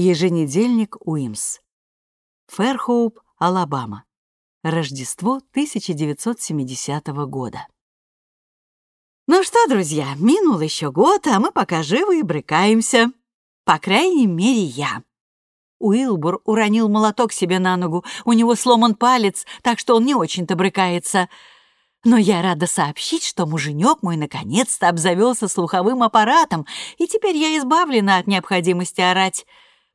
Еженедельник Уимс. Фэрхоуп, Алабама. Рождество 1970 года. Ну что, друзья, минул еще год, а мы пока живы и брыкаемся. По крайней мере, я. Уилбур уронил молоток себе на ногу, у него сломан палец, так что он не очень-то брыкается. Но я рада сообщить, что муженек мой наконец-то обзавелся слуховым аппаратом, и теперь я избавлена от необходимости орать.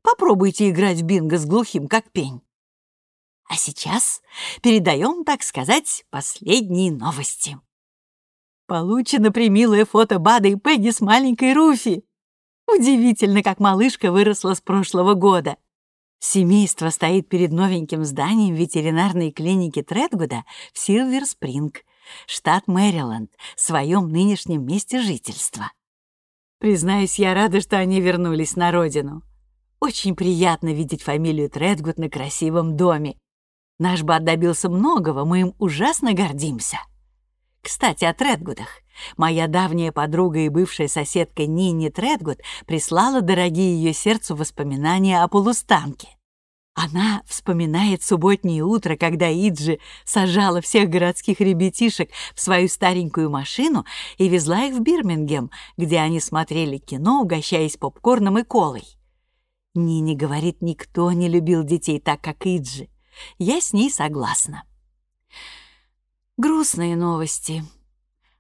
Попробуйте играть в бинго с глухим, как пень. А сейчас передаем, так сказать, последние новости. Получено примилое фото Бада и Пегги с маленькой Руфи. Удивительно, как малышка выросла с прошлого года. Семейство стоит перед новеньким зданием ветеринарной клиники Тредгуда в Силвер-Спринг, штат Мэриленд, в своем нынешнем месте жительства. Признаюсь, я рада, что они вернулись на родину. Очень приятно видеть фамилию Тредгуд на красивом доме. Наш Бат добился многого, мы им ужасно гордимся. Кстати, о Тредгудах. Моя давняя подруга и бывшая соседка Нинни Тредгуд прислала дорогие ее сердцу воспоминания о полустанке. Она вспоминает субботнее утро, когда Иджи сажала всех городских ребятишек в свою старенькую машину и везла их в Бирмингем, где они смотрели кино, угощаясь попкорном и колой. Нини говорит, никто не любил детей так, как Иджи. Я с ней согласна. Грустные новости.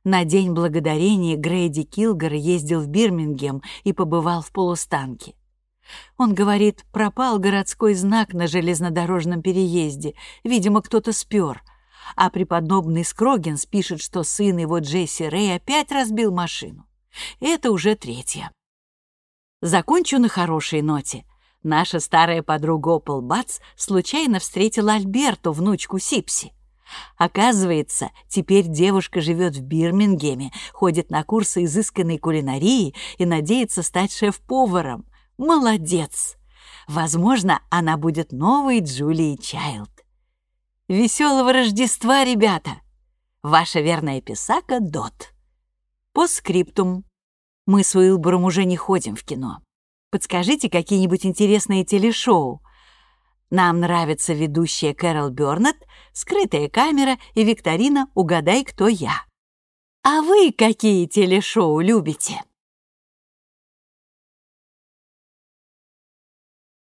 На День Благодарения Грейди Килгар ездил в Бирмингем и побывал в полустанке. Он говорит, пропал городской знак на железнодорожном переезде, видимо, кто-то спер, а преподобный Скрогинс пишет, что сын его Джесси Рэй опять разбил машину. Это уже третье. Закончу на хорошей ноте. Наша старая подруга Опл Бац случайно встретила Альберту, внучку Сипси. Оказывается, теперь девушка живет в Бирмингеме, ходит на курсы изысканной кулинарии и надеется стать шеф-поваром. Молодец! Возможно, она будет новой Джулией Чайлд. Веселого Рождества, ребята! Ваша верная писака Дот. По скриптум. Мы с Уилбором уже не ходим в кино. Подскажите какие-нибудь интересные телешоу. Нам нравится ведущая Кэрол Бёрнетт, скрытая камера и викторина «Угадай, кто я». А вы какие телешоу любите?